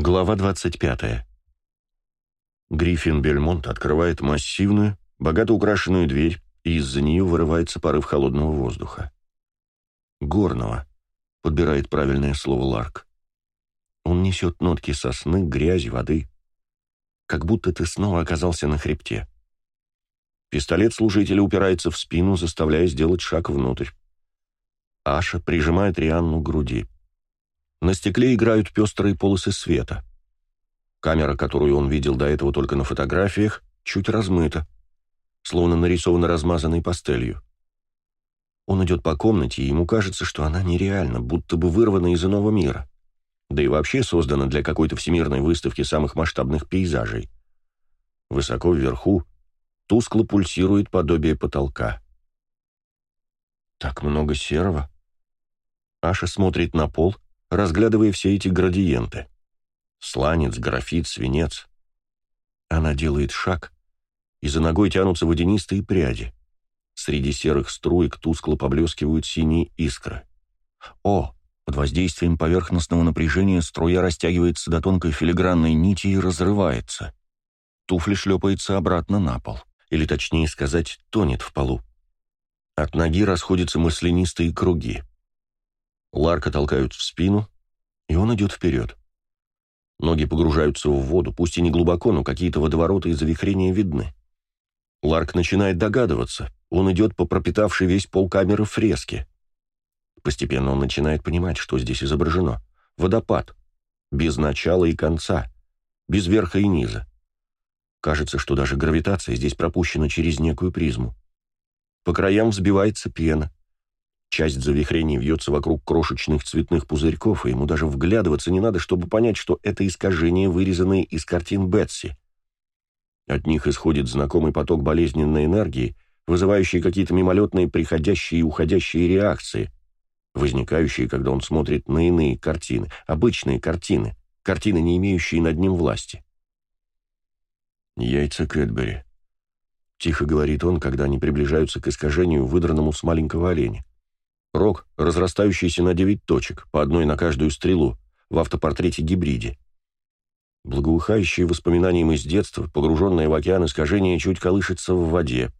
Глава 25. Гриффин Бельмонт открывает массивную, богато украшенную дверь, и из-за нее вырывается порыв холодного воздуха. «Горного», — подбирает правильное слово Ларк. Он несет нотки сосны, грязи, воды. Как будто ты снова оказался на хребте. Пистолет служителя упирается в спину, заставляя сделать шаг внутрь. Аша прижимает Рианну к груди. На стекле играют пестрые полосы света. Камера, которую он видел до этого только на фотографиях, чуть размыта, словно нарисована размазанной пастелью. Он идет по комнате, и ему кажется, что она нереальна, будто бы вырвана из иного мира. Да и вообще создана для какой-то всемирной выставки самых масштабных пейзажей. Высоко вверху тускло пульсирует подобие потолка. Так много серого. Аша смотрит на пол — разглядывая все эти градиенты. Сланец, графит, свинец. Она делает шаг, и за ногой тянутся водянистые пряди. Среди серых струек тускло поблескивают синие искры. О, под воздействием поверхностного напряжения струя растягивается до тонкой филигранной нити и разрывается. Туфли шлепается обратно на пол, или точнее сказать, тонет в полу. От ноги расходятся маслянистые круги. Ларка толкают в спину, и он идет вперед. Ноги погружаются в воду, пусть и не глубоко, но какие-то водовороты и завихрения видны. Ларк начинает догадываться. Он идет по пропитавшей весь пол камеры фреске. Постепенно он начинает понимать, что здесь изображено. Водопад. Без начала и конца. Без верха и низа. Кажется, что даже гравитация здесь пропущена через некую призму. По краям взбивается пена. Часть завихрений вьется вокруг крошечных цветных пузырьков, и ему даже вглядываться не надо, чтобы понять, что это искажения, вырезанные из картин Бетси. От них исходит знакомый поток болезненной энергии, вызывающий какие-то мимолетные приходящие и уходящие реакции, возникающие, когда он смотрит на иные картины, обычные картины, картины, не имеющие над ним власти. «Яйца Кэтбери», — тихо говорит он, когда они приближаются к искажению, выдранному с маленького оленя. Рог, разрастающийся на девять точек, по одной на каждую стрелу, в автопортрете-гибриде. Благоухающие воспоминанием из детства, погруженное в океан искажение, чуть колышется в воде.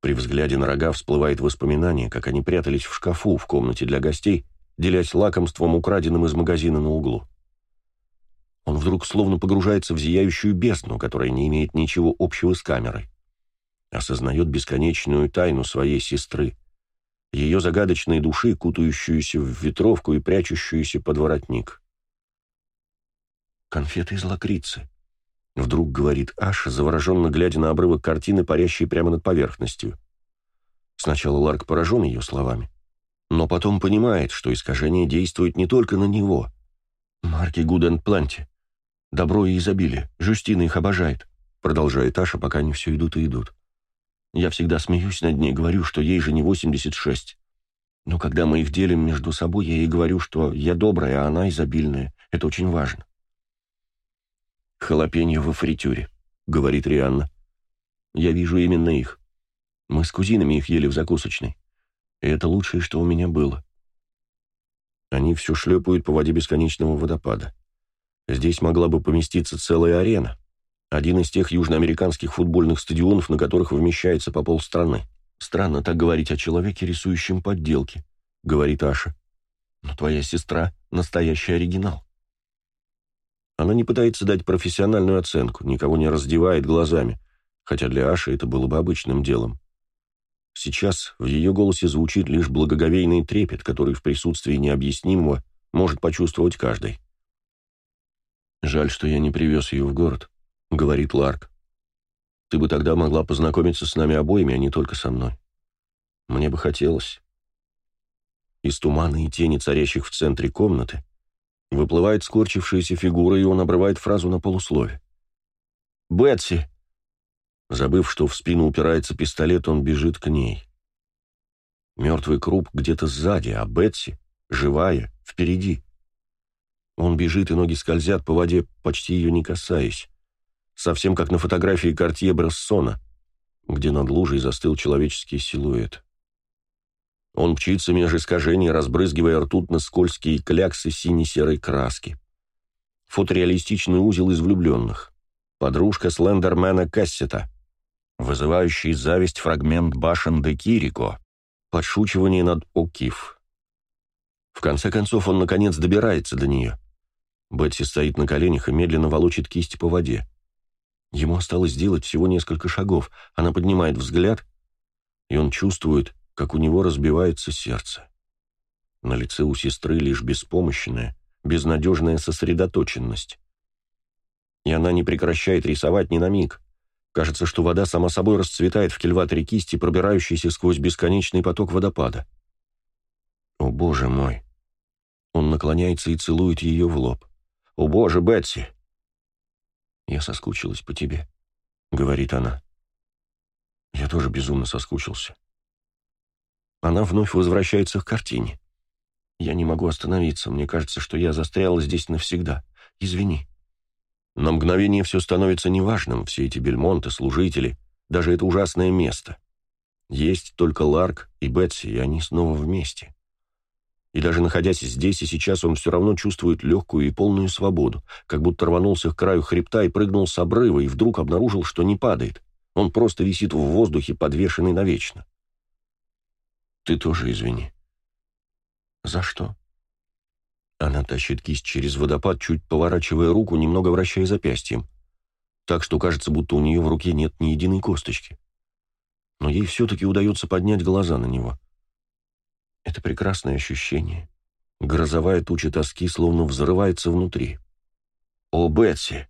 При взгляде на рога всплывает воспоминание, как они прятались в шкафу в комнате для гостей, делясь лакомством, украденным из магазина на углу. Он вдруг словно погружается в зияющую бездну, которая не имеет ничего общего с камерой. Осознает бесконечную тайну своей сестры, ее загадочной души, кутающуюся в ветровку и прячущуюся под воротник. «Конфеты из лакрицы», — вдруг говорит Аша, завороженно глядя на обрывок картины, парящей прямо над поверхностью. Сначала Ларк поражен ее словами, но потом понимает, что искажение действует не только на него. «Марки Гуден Планти. Добро и изобилие. Жюстина их обожает», — продолжает Аша, пока они все идут и идут. Я всегда смеюсь над ней, говорю, что ей же не 86. Но когда мы их делим между собой, я ей говорю, что я добрая, а она изобильная. Это очень важно. «Халапеньо во фритюре», — говорит Рианна. «Я вижу именно их. Мы с кузинами их ели в закусочной. И это лучшее, что у меня было». Они все шлепают по воде бесконечного водопада. Здесь могла бы поместиться целая арена. Один из тех южноамериканских футбольных стадионов, на которых вмещается по полстраны. Странно так говорить о человеке, рисующем подделки, говорит Аша. Но твоя сестра — настоящий оригинал. Она не пытается дать профессиональную оценку, никого не раздевает глазами, хотя для Аши это было бы обычным делом. Сейчас в ее голосе звучит лишь благоговейный трепет, который в присутствии необъяснимого может почувствовать каждый. Жаль, что я не привез ее в город. — говорит Ларк. «Ты бы тогда могла познакомиться с нами обоими, а не только со мной. Мне бы хотелось». Из тумана и тени, царящих в центре комнаты, выплывает скорчившаяся фигура, и он обрывает фразу на полуслове. «Бетси!» Забыв, что в спину упирается пистолет, он бежит к ней. Мертвый круп где-то сзади, а Бетси, живая, впереди. Он бежит, и ноги скользят по воде, почти ее не касаясь совсем как на фотографии Кортье Брессона, где над лужей застыл человеческий силуэт. Он мчится меж искажений, разбрызгивая ртутно-скользкие кляксы сине-серой краски. фотореалистичный узел из влюбленных. Подружка Слендермена Кассета. Вызывающий зависть фрагмент башен де Кирико. Подшучивание над О'Кив. В конце концов он, наконец, добирается до нее. Бетси стоит на коленях и медленно волочит кисть по воде. Ему осталось сделать всего несколько шагов. Она поднимает взгляд, и он чувствует, как у него разбивается сердце. На лице у сестры лишь беспомощная, безнадежная сосредоточенность. И она не прекращает рисовать ни на миг. Кажется, что вода сама собой расцветает в кильваторе кисти, пробирающейся сквозь бесконечный поток водопада. О, боже мой! Он наклоняется и целует ее в лоб. «О, боже, Бетси!» «Я соскучилась по тебе», — говорит она. «Я тоже безумно соскучился». Она вновь возвращается к картине. Я не могу остановиться. Мне кажется, что я застряла здесь навсегда. Извини. На мгновение все становится неважным, все эти бельмонты, служители, даже это ужасное место. Есть только Ларк и Бетси, и они снова вместе. И даже находясь здесь и сейчас, он все равно чувствует легкую и полную свободу, как будто рванулся к краю хребта и прыгнул с обрыва, и вдруг обнаружил, что не падает. Он просто висит в воздухе, подвешенный навечно. Ты тоже извини. «За что?» Она тащит кисть через водопад, чуть поворачивая руку, немного вращая запястьем. Так что кажется, будто у нее в руке нет ни единой косточки. Но ей все-таки удается поднять глаза на него. Это прекрасное ощущение. Грозовая туча тоски словно взрывается внутри. «О, Бетси!»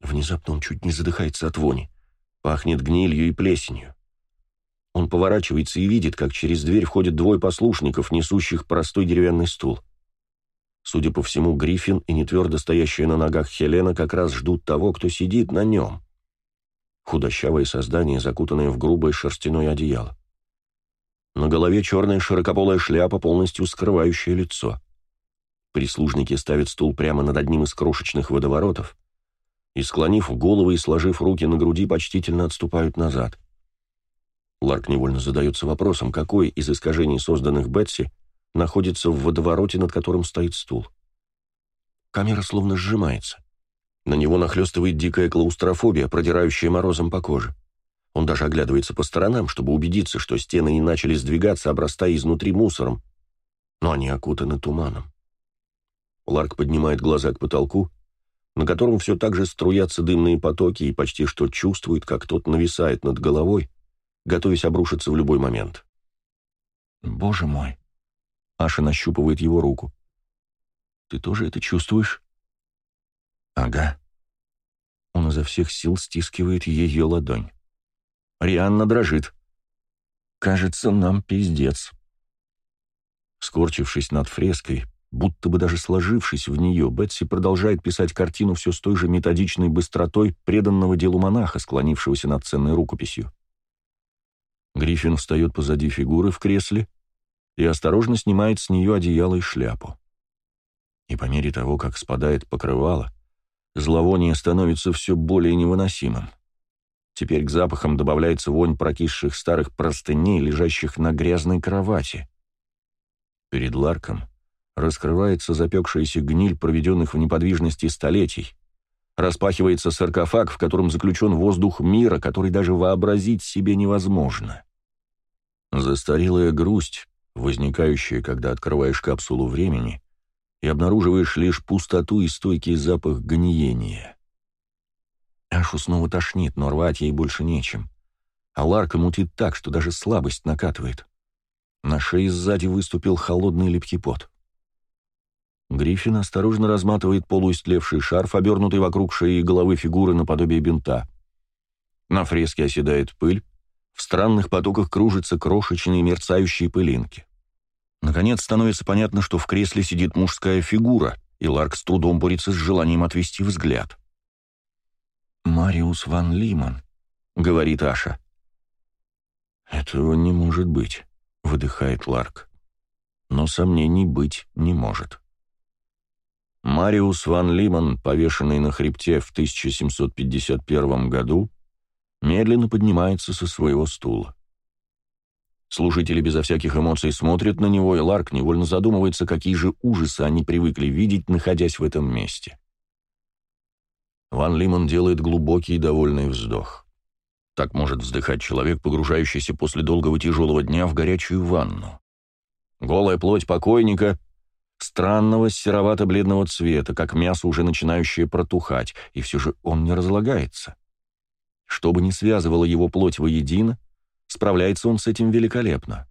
Внезапно он чуть не задыхается от вони. Пахнет гнилью и плесенью. Он поворачивается и видит, как через дверь входят двое послушников, несущих простой деревянный стул. Судя по всему, Гриффин и нетвердо стоящая на ногах Хелена как раз ждут того, кто сидит на нем. Худощавое создание, закутанное в грубое шерстяное одеяло. На голове черная широкополая шляпа, полностью скрывающая лицо. Прислужники ставят стул прямо над одним из крошечных водоворотов и, склонив головы и сложив руки на груди, почтительно отступают назад. Ларк невольно задается вопросом, какое из искажений, созданных Бетси, находится в водовороте, над которым стоит стул. Камера словно сжимается. На него нахлестывает дикая клаустрофобия, продирающая морозом по коже. Он даже оглядывается по сторонам, чтобы убедиться, что стены не начали сдвигаться, обрастая изнутри мусором. Но они окутаны туманом. Ларк поднимает глаза к потолку, на котором все так же струятся дымные потоки, и почти что чувствует, как тот нависает над головой, готовясь обрушиться в любой момент. «Боже мой!» Аша нащупывает его руку. «Ты тоже это чувствуешь?» «Ага». Он изо всех сил стискивает ее ладонь. Рианна дрожит. «Кажется, нам пиздец». Скорчившись над фреской, будто бы даже сложившись в нее, Бетси продолжает писать картину все с той же методичной быстротой преданного делу монаха, склонившегося над ценной рукописью. Гриффин встает позади фигуры в кресле и осторожно снимает с нее одеяло и шляпу. И по мере того, как спадает покрывало, зловоние становится все более невыносимым. Теперь к запахам добавляется вонь прокисших старых простыней, лежащих на грязной кровати. Перед Ларком раскрывается запекшаяся гниль проведенных в неподвижности столетий. Распахивается саркофаг, в котором заключен воздух мира, который даже вообразить себе невозможно. Застарелая грусть, возникающая, когда открываешь капсулу времени и обнаруживаешь лишь пустоту и стойкий запах гниения. Ашу снова тошнит, но рвать ей больше нечем. А Ларка мутит так, что даже слабость накатывает. На шее сзади выступил холодный липкий пот. Гриффин осторожно разматывает полуистлевший шарф, обернутый вокруг шеи и головы фигуры наподобие бинта. На фреске оседает пыль, в странных потоках кружатся крошечные мерцающие пылинки. Наконец становится понятно, что в кресле сидит мужская фигура, и Ларк с трудом борется с желанием отвести взгляд. «Мариус ван Лиман», — говорит Аша. «Этого не может быть», — выдыхает Ларк. «Но сомнений быть не может». Мариус ван Лиман, повешенный на хребте в 1751 году, медленно поднимается со своего стула. Служители безо всяких эмоций смотрят на него, и Ларк невольно задумывается, какие же ужасы они привыкли видеть, находясь в этом месте. Ван Лимон делает глубокий и довольный вздох. Так может вздыхать человек, погружающийся после долгого тяжелого дня в горячую ванну. Голая плоть покойника странного серовато-бледного цвета, как мясо, уже начинающее протухать, и все же он не разлагается. Что бы ни связывало его плоть воедино, справляется он с этим великолепно.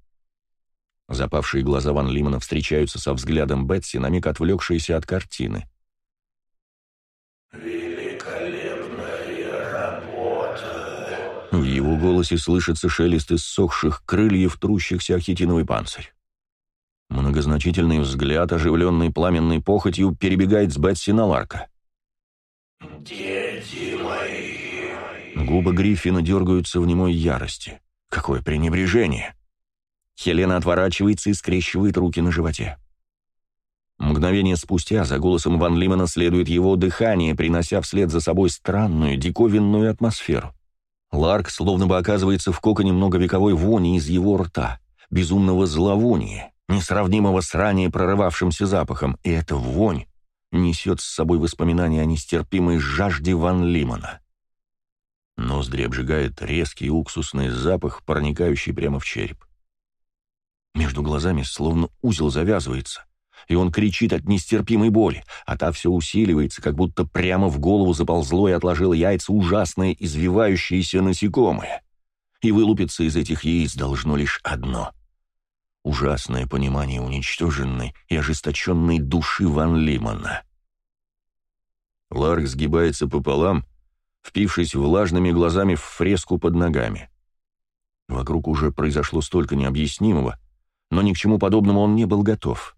Запавшие глаза Ван Лимана встречаются со взглядом Бетси, на миг отвлекшиеся от картины. В его голосе слышится шелест иссохших крыльев, трущихся о хитиновый панцирь. Многозначительный взгляд, оживленный пламенной похотью, перебегает с Бетси на Ларка. «Дети мои!» Губы Гриффина дергаются в немой ярости. Какое пренебрежение! Хелена отворачивается и скрещивает руки на животе. Мгновение спустя за голосом Ван Лимана следует его дыхание, принося вслед за собой странную, диковинную атмосферу. Ларк словно бы оказывается в коконе многовековой вони из его рта, безумного зловония, несравнимого с ранее прорывавшимся запахом, и эта вонь несет с собой воспоминания о нестерпимой жажде Ван Лимана. Ноздри обжигает резкий уксусный запах, проникающий прямо в череп. Между глазами словно узел завязывается, и он кричит от нестерпимой боли, а та все усиливается, как будто прямо в голову заползло и отложило яйца ужасное извивающееся насекомое. И вылупиться из этих яиц должно лишь одно — ужасное понимание уничтоженной и ожесточенной души Ван Лимана. Ларк сгибается пополам, впившись влажными глазами в фреску под ногами. Вокруг уже произошло столько необъяснимого, но ни к чему подобному он не был готов.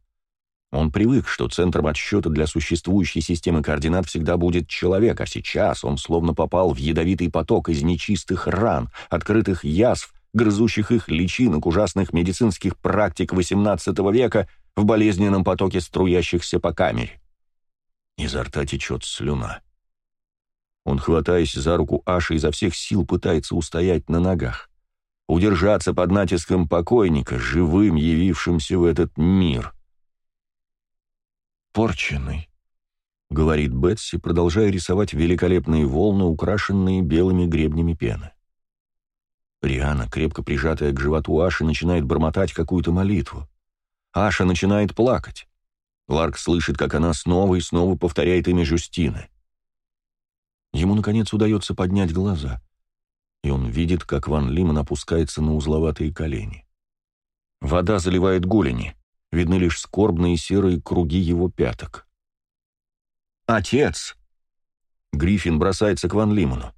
Он привык, что центром отсчета для существующей системы координат всегда будет человек, а сейчас он словно попал в ядовитый поток из нечистых ран, открытых язв грызущих их личинок ужасных медицинских практик XVIII века в болезненном потоке струящихся по камере. Изо рта течет слюна. Он, хватаясь за руку Аши, изо всех сил пытается устоять на ногах, удержаться под натиском покойника, живым явившимся в этот мир. «Порченый», — говорит Бетси, продолжая рисовать великолепные волны, украшенные белыми гребнями пены. Риана, крепко прижатая к животу Аши, начинает бормотать какую-то молитву. Аша начинает плакать. Ларк слышит, как она снова и снова повторяет имя Жюстины. Ему, наконец, удается поднять глаза, и он видит, как Ван Лиман опускается на узловатые колени. Вода заливает голени, видны лишь скорбные серые круги его пяток. «Отец!» Гриффин бросается к Ван Лиману.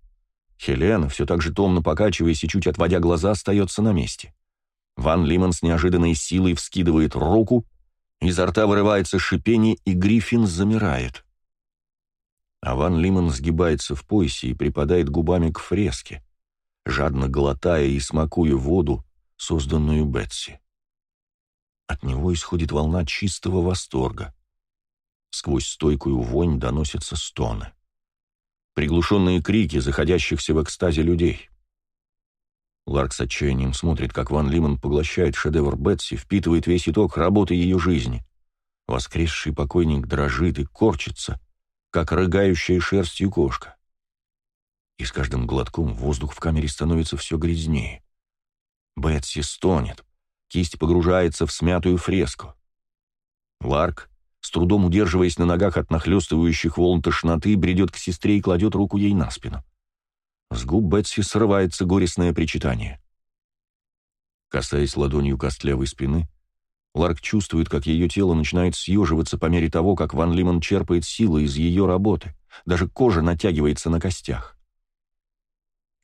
Хелена, все так же томно покачиваясь и чуть отводя глаза, остается на месте. Ван Лимон с неожиданной силой вскидывает руку, изо рта вырывается шипение, и Гриффин замирает. А Ван Лимон сгибается в поясе и припадает губами к фреске, жадно глотая и смакуя воду, созданную Бетси. От него исходит волна чистого восторга. Сквозь стойкую вонь доносятся стоны приглушенные крики заходящихся в экстазе людей. Ларк с отчаянием смотрит, как Ван Лимон поглощает шедевр Бетси, впитывает весь итог работы ее жизни. Воскресший покойник дрожит и корчится, как рыгающая шерстью кошка. И с каждым глотком воздух в камере становится все грязнее. Бетси стонет, кисть погружается в смятую фреску. Ларк с трудом удерживаясь на ногах от нахлестывающих волн тошноты, бредет к сестре и кладет руку ей на спину. С губ Бетси срывается горестное причитание. Касаясь ладонью костлявой спины, Ларк чувствует, как ее тело начинает съеживаться по мере того, как Ван Лимон черпает силы из ее работы. Даже кожа натягивается на костях.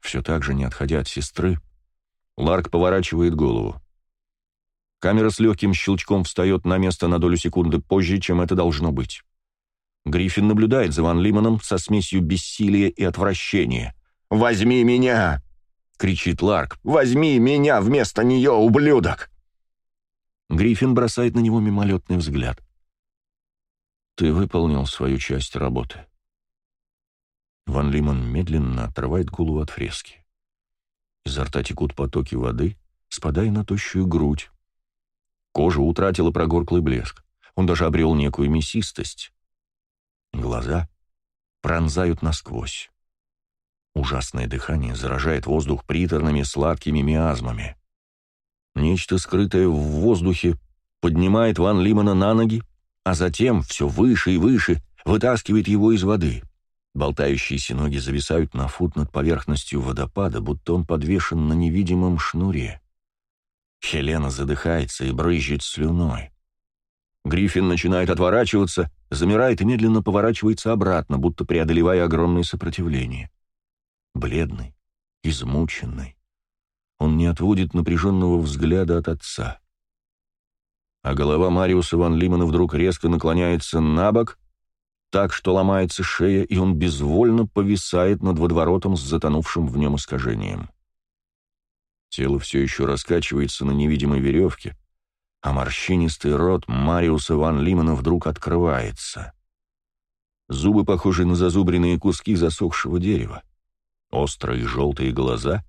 Все так же, не отходя от сестры, Ларк поворачивает голову. Камера с легким щелчком встает на место на долю секунды позже, чем это должно быть. Гриффин наблюдает за Ван Лиманом со смесью бессилия и отвращения. «Возьми меня!» — кричит Ларк. «Возьми меня вместо нее, ублюдок!» Гриффин бросает на него мимолетный взгляд. «Ты выполнил свою часть работы». Ван Лиман медленно отрывает голову от фрески. Изо рта текут потоки воды, спадая на тощую грудь, Кожа утратила прогорклый блеск. Он даже обрел некую мясистость. Глаза. пронзают насквозь. Ужасное дыхание заражает воздух приторными сладкими миазмами. Нечто скрытое в воздухе поднимает Ван Лимана на ноги, а затем все выше и выше вытаскивает его из воды. Болтающиеся ноги зависают на фут над поверхностью водопада, будто он подвешен на невидимом шнуре. Хелена задыхается и брызжет слюной. Гриффин начинает отворачиваться, замирает и медленно поворачивается обратно, будто преодолевая огромное сопротивление. Бледный, измученный. Он не отводит напряженного взгляда от отца. А голова Мариуса Ван Лимана вдруг резко наклоняется на бок, так что ломается шея, и он безвольно повисает над водоворотом с затонувшим в нем искажением. Тело все еще раскачивается на невидимой веревке, а морщинистый рот Мариуса Ван Лимана вдруг открывается. Зубы похожи на зазубренные куски засохшего дерева. Острые желтые глаза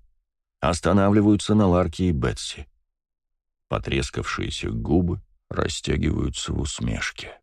останавливаются на Ларке и Бетси. Потрескавшиеся губы растягиваются в усмешке.